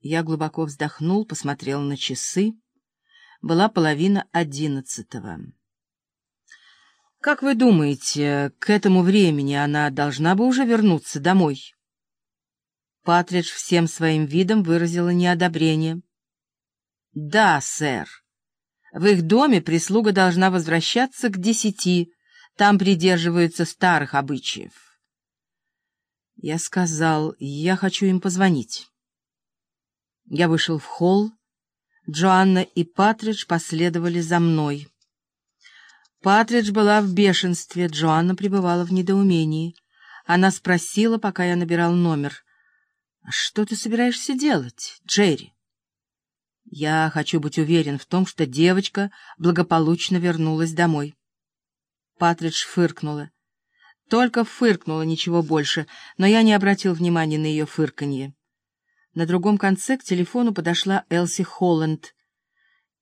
Я глубоко вздохнул, посмотрел на часы. Была половина одиннадцатого. «Как вы думаете, к этому времени она должна бы уже вернуться домой?» Патридж всем своим видом выразила неодобрение. «Да, сэр. В их доме прислуга должна возвращаться к десяти, там придерживаются старых обычаев». Я сказал, я хочу им позвонить. Я вышел в холл. Джоанна и Патридж последовали за мной. Патридж была в бешенстве, Джоанна пребывала в недоумении. Она спросила, пока я набирал номер. «А «Что ты собираешься делать, Джерри?» «Я хочу быть уверен в том, что девочка благополучно вернулась домой». Патридж фыркнула. Только фыркнула, ничего больше, но я не обратил внимания на ее фырканье. На другом конце к телефону подошла Элси Холланд.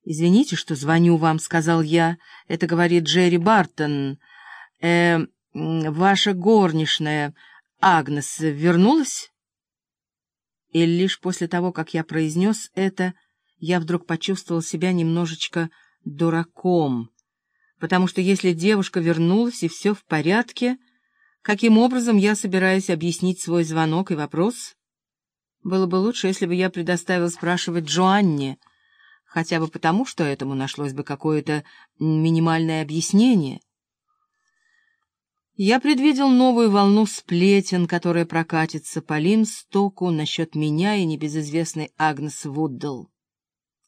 «Извините, что звоню вам», — сказал я. «Это говорит Джерри Бартон. Э, ваша горничная Агнес вернулась?» И лишь после того, как я произнес это, я вдруг почувствовал себя немножечко дураком, потому что если девушка вернулась и все в порядке, каким образом я собираюсь объяснить свой звонок и вопрос? Было бы лучше, если бы я предоставил спрашивать Джоанне, хотя бы потому, что этому нашлось бы какое-то минимальное объяснение. Я предвидел новую волну сплетен, которая прокатится по Лимстоку насчет меня и небезызвестной Агнес Вуддл.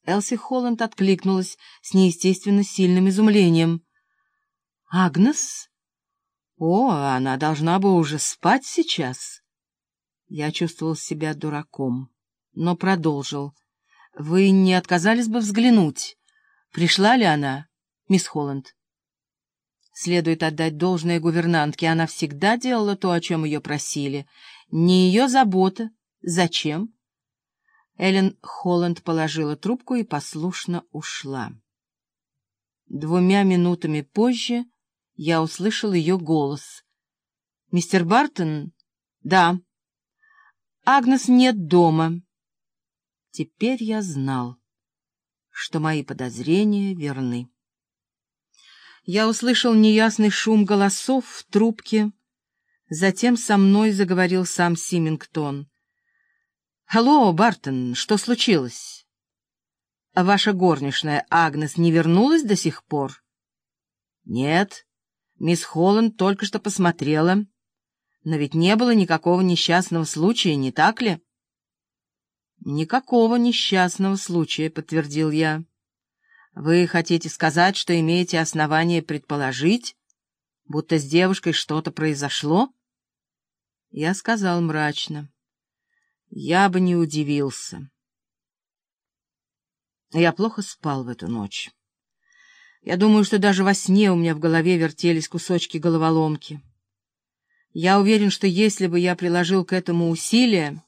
Элси Холланд откликнулась с неестественно сильным изумлением. «Агнес? О, она должна бы уже спать сейчас!» Я чувствовал себя дураком, но продолжил. «Вы не отказались бы взглянуть? Пришла ли она, мисс Холланд?» Следует отдать должное гувернантке. Она всегда делала то, о чем ее просили. Не ее забота. Зачем? Эллен Холланд положила трубку и послушно ушла. Двумя минутами позже я услышал ее голос. «Мистер Бартон?» «Да». Агнес нет дома. Теперь я знал, что мои подозрения верны. Я услышал неясный шум голосов в трубке. Затем со мной заговорил сам Симингтон. «Алло, Бартон, что случилось? Ваша горничная Агнес не вернулась до сих пор?» «Нет, мисс Холланд только что посмотрела». Но ведь не было никакого несчастного случая, не так ли? Никакого несчастного случая, подтвердил я. Вы хотите сказать, что имеете основание предположить, будто с девушкой что-то произошло? Я сказал мрачно. Я бы не удивился. Я плохо спал в эту ночь. Я думаю, что даже во сне у меня в голове вертелись кусочки головоломки. Я уверен, что если бы я приложил к этому усилия,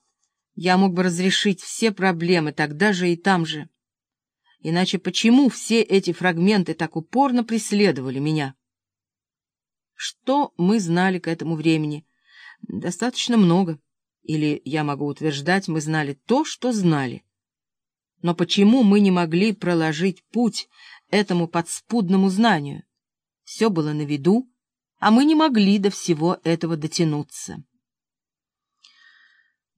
я мог бы разрешить все проблемы тогда же и там же. Иначе почему все эти фрагменты так упорно преследовали меня? Что мы знали к этому времени? Достаточно много. Или, я могу утверждать, мы знали то, что знали. Но почему мы не могли проложить путь этому подспудному знанию? Все было на виду, а мы не могли до всего этого дотянуться.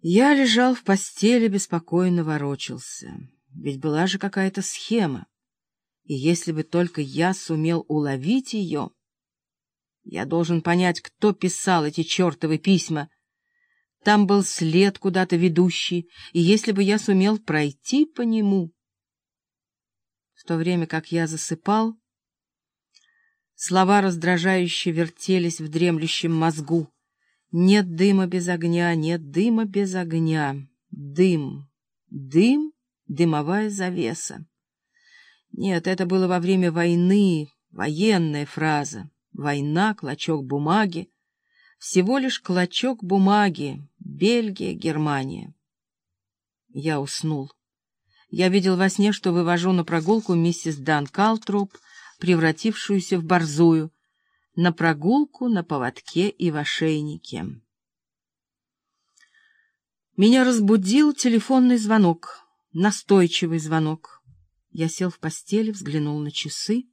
Я лежал в постели, беспокойно ворочался. Ведь была же какая-то схема. И если бы только я сумел уловить ее... Я должен понять, кто писал эти чертовы письма. Там был след куда-то ведущий, и если бы я сумел пройти по нему... В то время как я засыпал, Слова раздражающе вертелись в дремлющем мозгу. Нет дыма без огня, нет дыма без огня. Дым, дым, дымовая завеса. Нет, это было во время войны, военная фраза. Война, клочок бумаги. Всего лишь клочок бумаги. Бельгия, Германия. Я уснул. Я видел во сне, что вывожу на прогулку миссис Дан Калтроп, превратившуюся в борзую, на прогулку на поводке и в ошейнике. Меня разбудил телефонный звонок, настойчивый звонок. Я сел в постели, взглянул на часы.